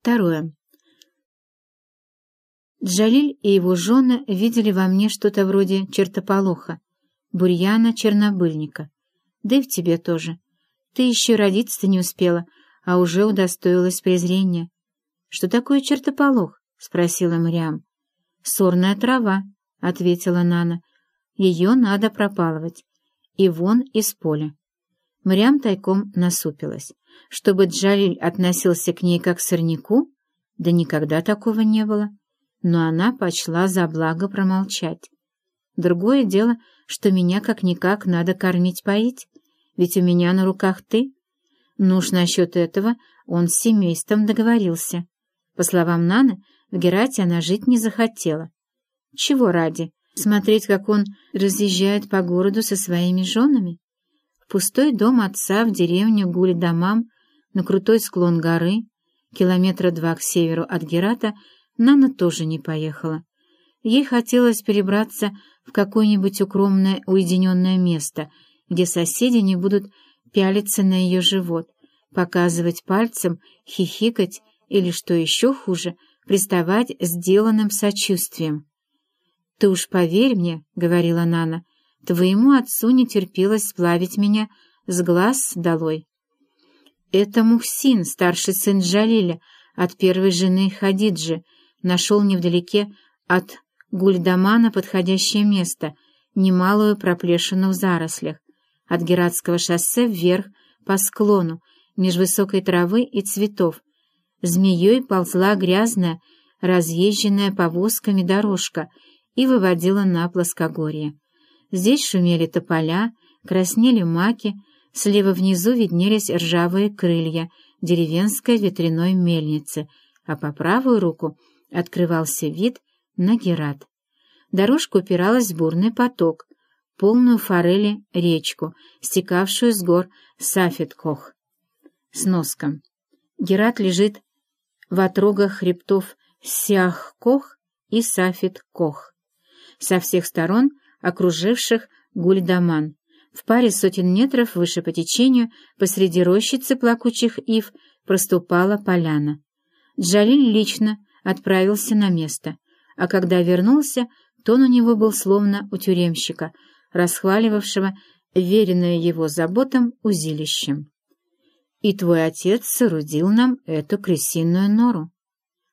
Второе. Джалиль и его жены видели во мне что-то вроде чертополоха, бурьяна-чернобыльника. Да и в тебе тоже. Ты еще родиться-то не успела, а уже удостоилась презрения. — Что такое чертополох? — спросила Мариам. — Сорная трава, — ответила Нана. — Ее надо пропалывать. И вон из поля. Мариам тайком насупилась. Чтобы Джалиль относился к ней как к сорняку? Да никогда такого не было. Но она почла за благо промолчать. Другое дело, что меня как-никак надо кормить-поить, ведь у меня на руках ты. Ну уж насчет этого он с семейством договорился. По словам Наны, в Герате она жить не захотела. Чего ради? Смотреть, как он разъезжает по городу со своими женами? Пустой дом отца в деревню Гуль-Дамам на крутой склон горы, километра два к северу от Герата, Нана тоже не поехала. Ей хотелось перебраться в какое-нибудь укромное уединенное место, где соседи не будут пялиться на ее живот, показывать пальцем, хихикать или, что еще хуже, приставать сделанным сочувствием. «Ты уж поверь мне», — говорила Нана, Твоему отцу не терпелось сплавить меня с глаз долой. Это Мухсин, старший сын Джалиля, от первой жены Хадиджи, нашел невдалеке от Гульдамана подходящее место, немалую проплешину в зарослях, от Гератского шоссе вверх по склону, меж высокой травы и цветов. Змеей ползла грязная, разъезженная повозками дорожка и выводила на плоскогорье. Здесь шумели тополя, краснели маки, слева внизу виднелись ржавые крылья деревенской ветряной мельницы, а по правую руку открывался вид на Герат. Дорожка упиралась в бурный поток, полную форели речку, стекавшую с гор Сафеткох. Сноска. Герат лежит в отрогах хребтов Сяхкох и Сафеткох. Со всех сторон окруживших Гульдаман. В паре сотен метров выше по течению, посреди рощицы плакучих ив, проступала поляна. Джалиль лично отправился на место, а когда вернулся, тон у него был словно у тюремщика, расхваливавшего веренное его заботам узилищем. «И твой отец соорудил нам эту крысиную нору».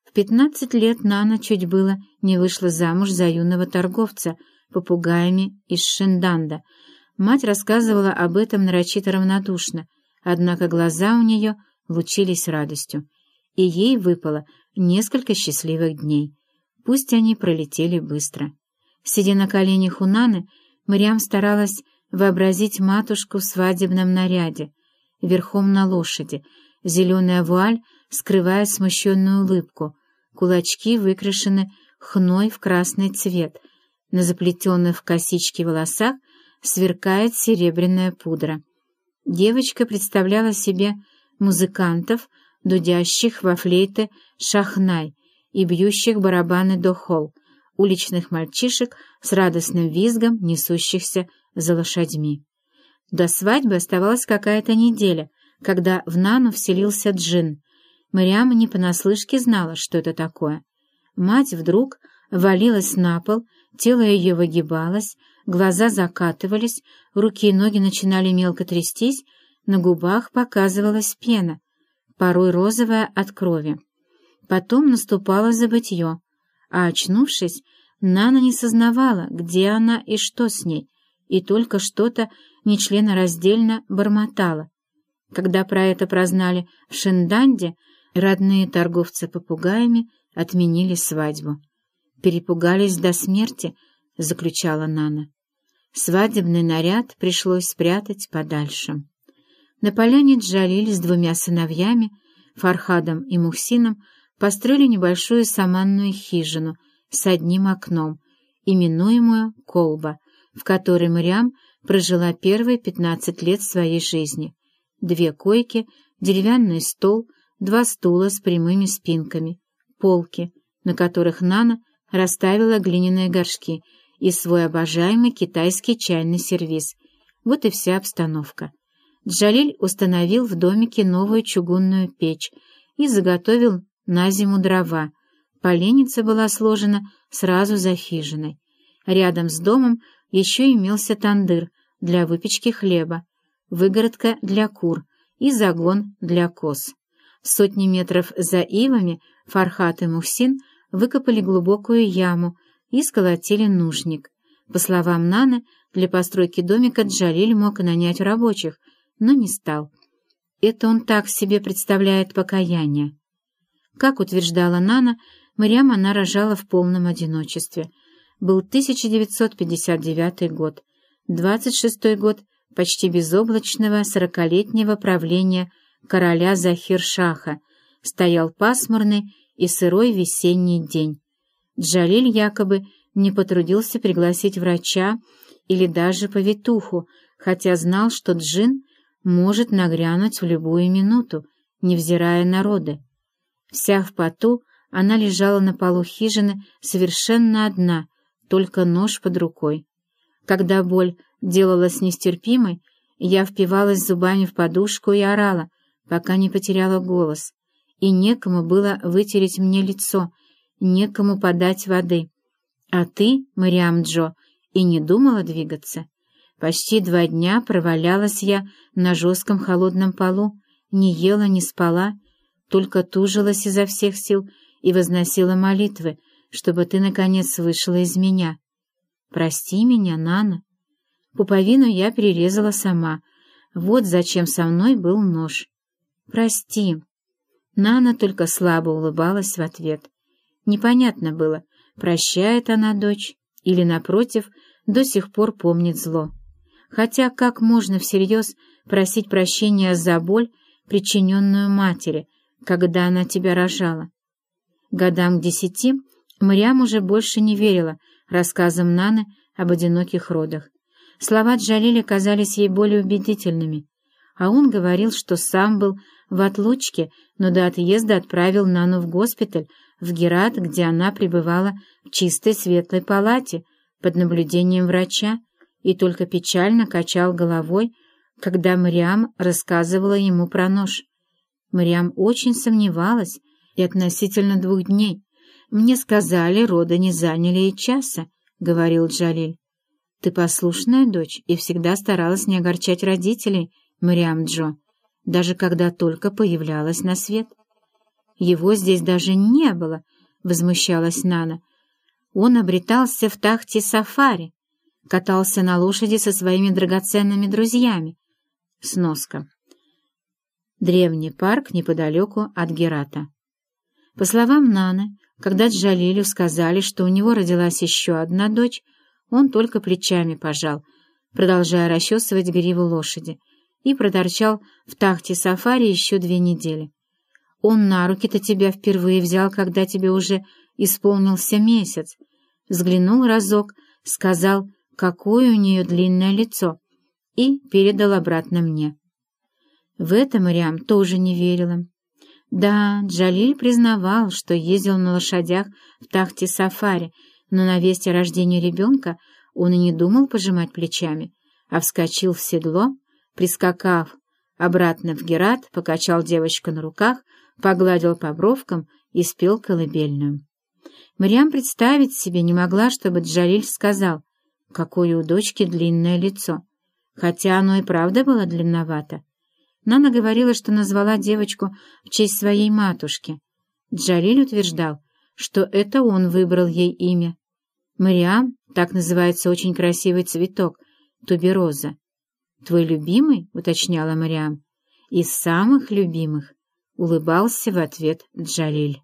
В пятнадцать лет Нана чуть было не вышла замуж за юного торговца — попугаями из Шинданда. Мать рассказывала об этом нарочито равнодушно, однако глаза у нее лучились радостью, и ей выпало несколько счастливых дней. Пусть они пролетели быстро. Сидя на коленях у Наны, Мариам старалась вообразить матушку в свадебном наряде, верхом на лошади, зеленая вуаль скрывая смущенную улыбку, кулачки выкрашены хной в красный цвет — на заплетенных в косички волосах сверкает серебряная пудра. Девочка представляла себе музыкантов, дудящих во флейты шахнай и бьющих барабаны дохол, уличных мальчишек с радостным визгом, несущихся за лошадьми. До свадьбы оставалась какая-то неделя, когда в Нану вселился джин. Мариама не понаслышке знала, что это такое. Мать вдруг валилась на пол Тело ее выгибалось, глаза закатывались, руки и ноги начинали мелко трястись, на губах показывалась пена, порой розовая от крови. Потом наступало забытье, а, очнувшись, Нана не сознавала, где она и что с ней, и только что-то нечленораздельно бормотала. Когда про это прознали в Шинданде, родные торговцы попугаями отменили свадьбу перепугались до смерти», — заключала Нана. Свадебный наряд пришлось спрятать подальше. На поляне Джалиль с двумя сыновьями, Фархадом и Мухсином, построили небольшую саманную хижину с одним окном, именуемую «Колба», в которой Мариам прожила первые пятнадцать лет своей жизни. Две койки, деревянный стол, два стула с прямыми спинками, полки, на которых Нана расставила глиняные горшки и свой обожаемый китайский чайный сервиз. Вот и вся обстановка. Джалиль установил в домике новую чугунную печь и заготовил на зиму дрова. Поленница была сложена сразу за хижиной. Рядом с домом еще имелся тандыр для выпечки хлеба, выгородка для кур и загон для коз. Сотни метров за ивами Фархат и Мухсин выкопали глубокую яму и сколотили нужник. По словам Наны, для постройки домика Джалиль мог нанять рабочих, но не стал. Это он так себе представляет покаяние. Как утверждала Нана, Мариам она рожала в полном одиночестве. Был 1959 год, 26-й год почти безоблачного сорокалетнего правления короля Захир-Шаха. Стоял пасмурный и сырой весенний день. Джалиль якобы не потрудился пригласить врача или даже повитуху, хотя знал, что Джин может нагрянуть в любую минуту, невзирая на роды. Вся в поту, она лежала на полу хижины совершенно одна, только нож под рукой. Когда боль делалась нестерпимой, я впивалась зубами в подушку и орала, пока не потеряла голос, и некому было вытереть мне лицо, некому подать воды. А ты, Мариам Джо, и не думала двигаться. Почти два дня провалялась я на жестком холодном полу, не ела, не спала, только тужилась изо всех сил и возносила молитвы, чтобы ты, наконец, вышла из меня. Прости меня, Нана. Пуповину я перерезала сама. Вот зачем со мной был нож. Прости. Нана только слабо улыбалась в ответ. Непонятно было, прощает она дочь или, напротив, до сих пор помнит зло. Хотя как можно всерьез просить прощения за боль, причиненную матери, когда она тебя рожала? Годам к десяти Мариам уже больше не верила рассказам Наны об одиноких родах. Слова Джалиля казались ей более убедительными, а он говорил, что сам был в отлучке, но до отъезда отправил Нану в госпиталь, в Герат, где она пребывала в чистой светлой палате под наблюдением врача, и только печально качал головой, когда Мариам рассказывала ему про нож. Мариам очень сомневалась и относительно двух дней. «Мне сказали, роды не заняли и часа», — говорил Джалиль. «Ты послушная дочь и всегда старалась не огорчать родителей, Мариам Джо, даже когда только появлялась на свет». «Его здесь даже не было», — возмущалась Нана. «Он обретался в тахте сафари, катался на лошади со своими драгоценными друзьями». Сноска. Древний парк неподалеку от Герата. По словам Наны, когда Джалилю сказали, что у него родилась еще одна дочь, он только плечами пожал, продолжая расчесывать гриву лошади, и проторчал в тахте сафари еще две недели. Он на руки-то тебя впервые взял, когда тебе уже исполнился месяц. Взглянул разок, сказал, какое у нее длинное лицо, и передал обратно мне. В это Мариам тоже не верила. Да, Джалиль признавал, что ездил на лошадях в тахте сафари, но на весть о рождении ребенка он и не думал пожимать плечами, а вскочил в седло, прискакав обратно в Герат, покачал девочку на руках, погладил по бровкам и спел колыбельную. Мариам представить себе не могла, чтобы Джалиль сказал, какое у дочки длинное лицо, хотя оно и правда было длинновато. Нана говорила, что назвала девочку в честь своей матушки. Джалиль утверждал, что это он выбрал ей имя. Мариам, так называется очень красивый цветок, тубероза. «Твой любимый?» — уточняла Мариам. «Из самых любимых», — улыбался в ответ Джалиль.